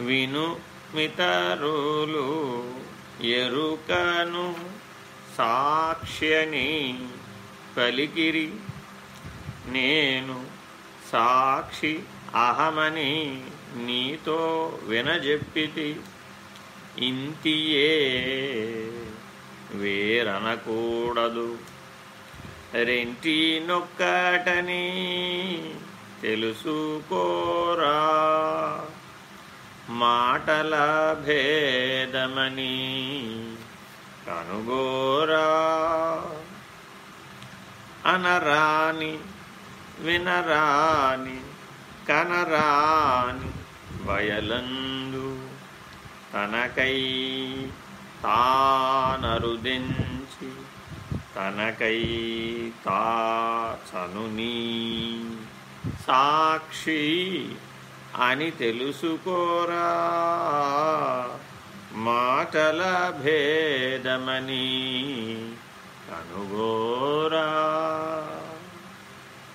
విను మితరులు ఎరుకను సాక్ష్యని పలికిరి. నేను సాక్షి అహమని నీతో వినజెప్పితి. ఇంతియే వేరనకూడదు. రెంటి నొక్కటని తెలుసుకోరా. మాటల భేదమని కనుగోరా. అనరాని వినరాని కనరాని వయలందు తనకై తానరుదించి తనకై తా చనుని సాక్షి అని తెలుసుకోరా. మాటల భేదమని